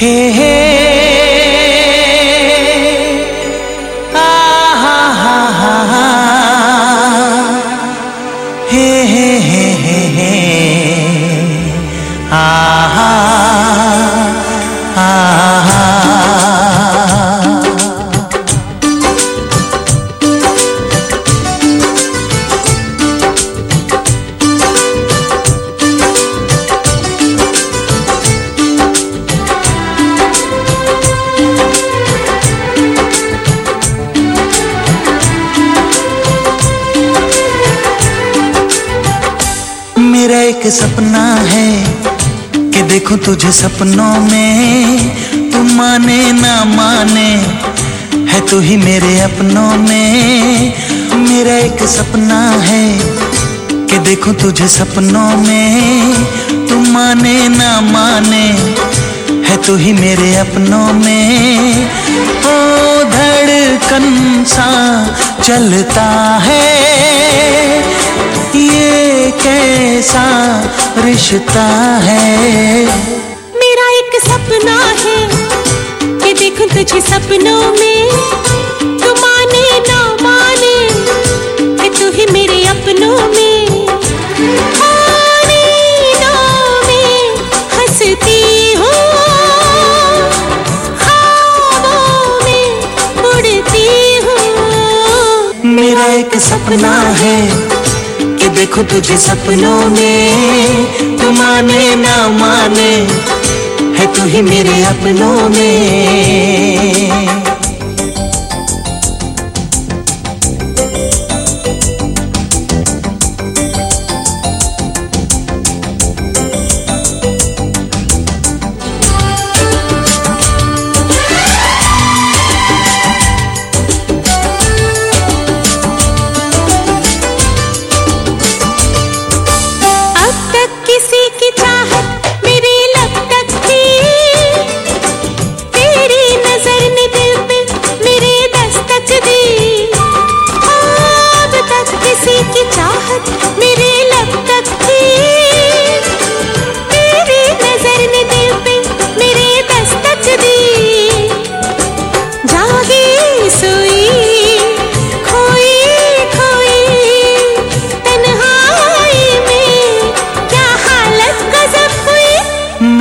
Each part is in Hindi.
हे हे मेरा एक सपना है कि देखूँ तुझे सपनों में तू माने ना माने, है तू ही मेरे अपनों में। मेरा एक सपना है कि देखूँ तुझे सपनों में तू माने ना माने, है तू ही मेरे अपनों में। धड़कन सा चलता है। ये कैसा रिश्ता है? मेरा एक सपना है कि देखूँ तुझे सपनों में। सपना है कि देखो तुझे सपनों में तू माने ना माने, है तू ही मेरे अपनों में।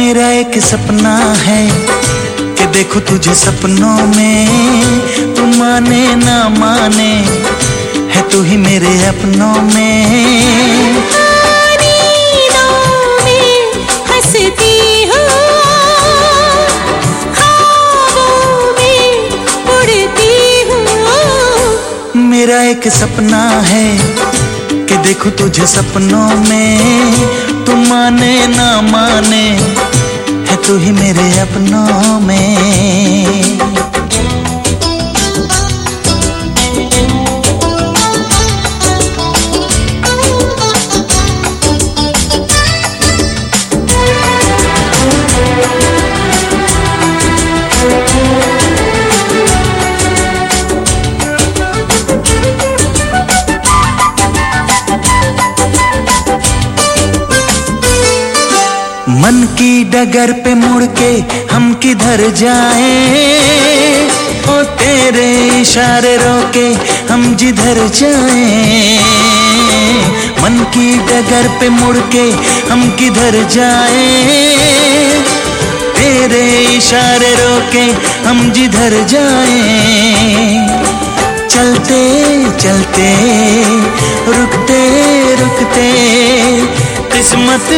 मेरा एक सपना है कि देखो तुझे सपनों में तू माने ना माने है तू ही मेरे अपनों में। हंसती हूँ उड़ती मेरा एक सपना है कि देखो तुझे सपनों में तू माने ना माने तू ही मेरे अपनों में। मन की डगर पे मुड़ के हम किधर जाएँ? ओ तेरे इशारे रोके हम जिधर जाएँ? मन की डगर पे मुड़ के हम किधर जाएँ? तेरे इशारे रोके हम जिधर जाएँ? चलते चलते, रुकते रुकते, किस्मत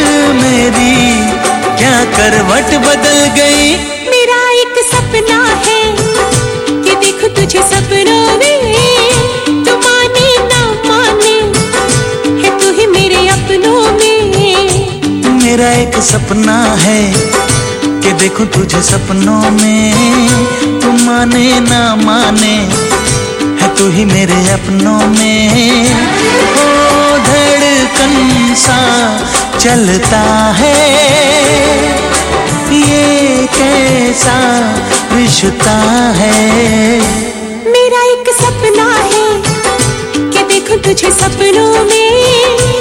मेरी करवट बदल गई। मेरा एक सपना है कि देखो तुझे सपनों में। तू माने ना माने है तू ही मेरे अपनों में। मेरा एक सपना है कि देखो तुझे सपनों में। तू माने ना माने है तू ही मेरे अपनों में। ओ धड़कन सा चलता है। ये कैसा रिश्ता है? मेरा एक सपना है कि देखो तुझे सपनों में।